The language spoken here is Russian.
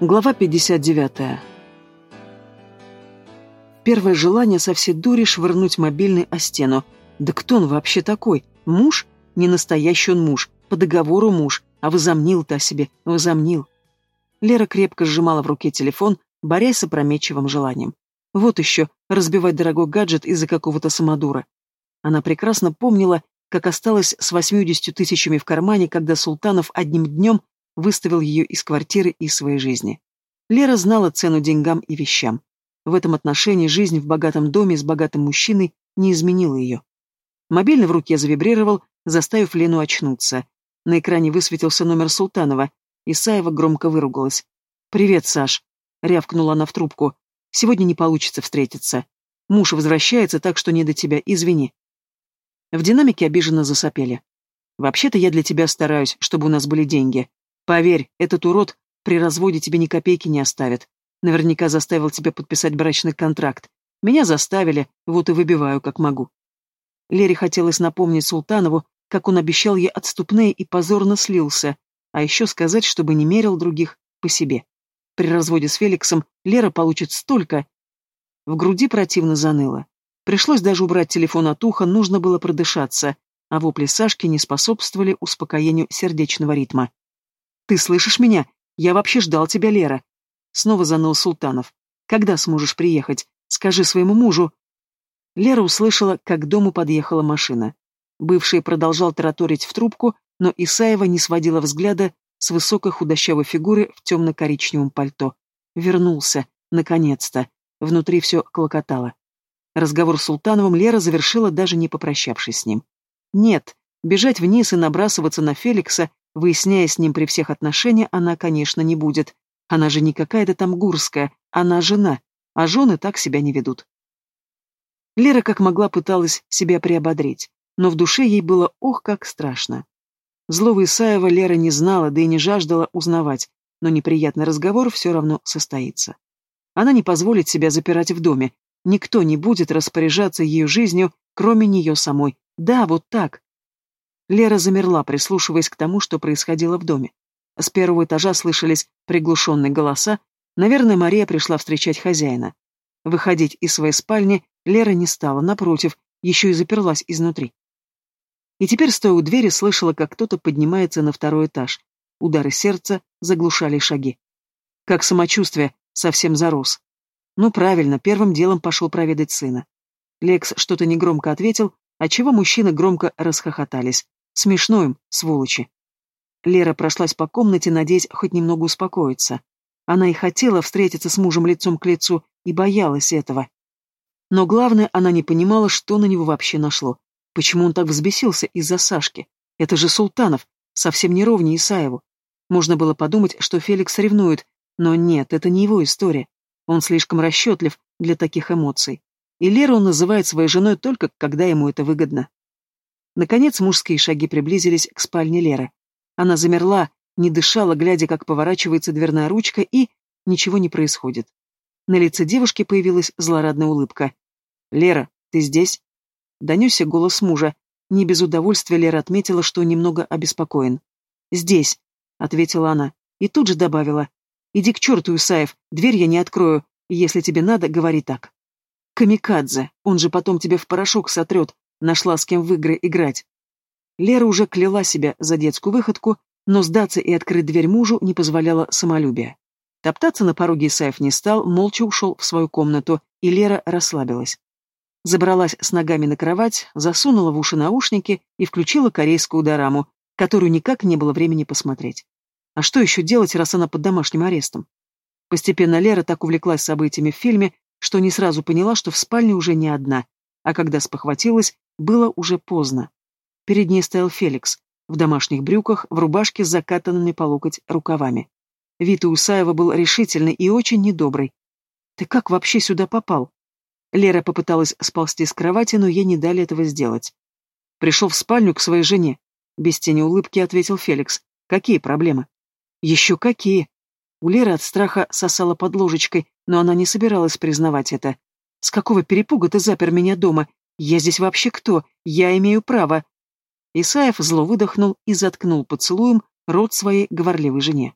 Глава 59. Первое желание со всей дури швырнуть мобильный о стену. Да кто он вообще такой? Муж? Не настоящий он муж, по договору муж, а возомнил-то о себе, возомнил. Лера крепко сжимала в руке телефон, борясь с опрометчивым желанием. Вот еще, разбивать дорогой гаджет из-за какого-то самодура. Она прекрасно помнила, как осталась с восьмидесятью тысячами в кармане, когда Султанов одним днем выставил ее из квартиры и своей жизни. Лера знала цену деньгам и вещам. В этом отношении жизнь в богатом доме с богатым мужчиной не изменила ее. Мобильный в руке завибрировал, заставив Лену очнуться. На экране высветился номер Султанова. Исаева громко выругалась. «Привет, Саш», — рявкнула она в трубку. «Сегодня не получится встретиться. Муж возвращается, так что не до тебя, извини». В динамике обиженно засопели. «Вообще-то я для тебя стараюсь, чтобы у нас были деньги. Поверь, этот урод при разводе тебе ни копейки не оставит. Наверняка заставил тебя подписать брачный контракт. Меня заставили, вот и выбиваю, как могу. Лере хотелось напомнить Султанову, как он обещал ей отступные и позорно слился, а еще сказать, чтобы не мерил других по себе. При разводе с Феликсом Лера получит столько. В груди противно заныло. Пришлось даже убрать телефон от уха, нужно было продышаться, а вопли Сашки не способствовали успокоению сердечного ритма. «Ты слышишь меня? Я вообще ждал тебя, Лера!» Снова заныл Султанов. «Когда сможешь приехать? Скажи своему мужу!» Лера услышала, как к дому подъехала машина. Бывший продолжал тараторить в трубку, но Исаева не сводила взгляда с высокой худощавой фигуры в темно-коричневом пальто. Вернулся. Наконец-то. Внутри все клокотало. Разговор с Султановым Лера завершила, даже не попрощавшись с ним. Нет, бежать вниз и набрасываться на Феликса Выясняя с ним при всех отношения, она, конечно, не будет. Она же не какая-то там гурская, она жена, а жены так себя не ведут. Лера как могла пыталась себя приободрить, но в душе ей было ох, как страшно. Злого Исаева Лера не знала, да и не жаждала узнавать, но неприятный разговор все равно состоится. Она не позволит себя запирать в доме, никто не будет распоряжаться ее жизнью, кроме нее самой. Да, вот так. Лера замерла, прислушиваясь к тому, что происходило в доме. С первого этажа слышались приглушенные голоса. Наверное, Мария пришла встречать хозяина. Выходить из своей спальни Лера не стала, напротив, еще и заперлась изнутри. И теперь, стоя у двери, слышала, как кто-то поднимается на второй этаж. Удары сердца заглушали шаги. Как самочувствие, совсем зарос. Ну, правильно, первым делом пошел проведать сына. Лекс что-то негромко ответил, отчего мужчины громко расхохотались. Смешно им, сволочи. Лера прошлась по комнате, надеясь хоть немного успокоиться. Она и хотела встретиться с мужем лицом к лицу, и боялась этого. Но главное, она не понимала, что на него вообще нашло. Почему он так взбесился из-за Сашки? Это же Султанов, совсем не ровнее Исаеву. Можно было подумать, что Феликс ревнует, но нет, это не его история. Он слишком расчетлив для таких эмоций. И Леру он называет своей женой только, когда ему это выгодно. Наконец мужские шаги приблизились к спальне Леры. Она замерла, не дышала, глядя, как поворачивается дверная ручка, и ничего не происходит. На лице девушки появилась злорадная улыбка. «Лера, ты здесь?» Донесся голос мужа. Не без удовольствия Лера отметила, что немного обеспокоен. «Здесь», — ответила она, и тут же добавила. «Иди к черту, Исаев, дверь я не открою, если тебе надо, говори так». «Камикадзе, он же потом тебя в порошок сотрет, Нашла с кем в игры играть. Лера уже кляла себя за детскую выходку, но сдаться и открыть дверь мужу не позволяло самолюбие. Топтаться на пороге Исаев не стал, молча ушел в свою комнату, и Лера расслабилась. Забралась с ногами на кровать, засунула в уши наушники и включила корейскую дораму, которую никак не было времени посмотреть. А что еще делать, раз она под домашним арестом? Постепенно Лера так увлеклась событиями в фильме, что не сразу поняла, что в спальне уже не одна, а когда спохватилась, было уже поздно. Перед ней стоял Феликс, в домашних брюках, в рубашке с закатанными по локоть рукавами. Вид у Усаева был решительный и очень недобрый. «Ты как вообще сюда попал?» Лера попыталась сползти с кровати, но ей не дали этого сделать. «Пришел в спальню к своей жене», — без тени улыбки ответил Феликс. «Какие проблемы?» «Еще какие?» У Леры от страха сосала под ложечкой, но она не собиралась признавать это. «С какого перепуга ты запер меня дома я здесь вообще кто? Я имею право. Исаев зло выдохнул и заткнул поцелуем рот своей говорливой жене.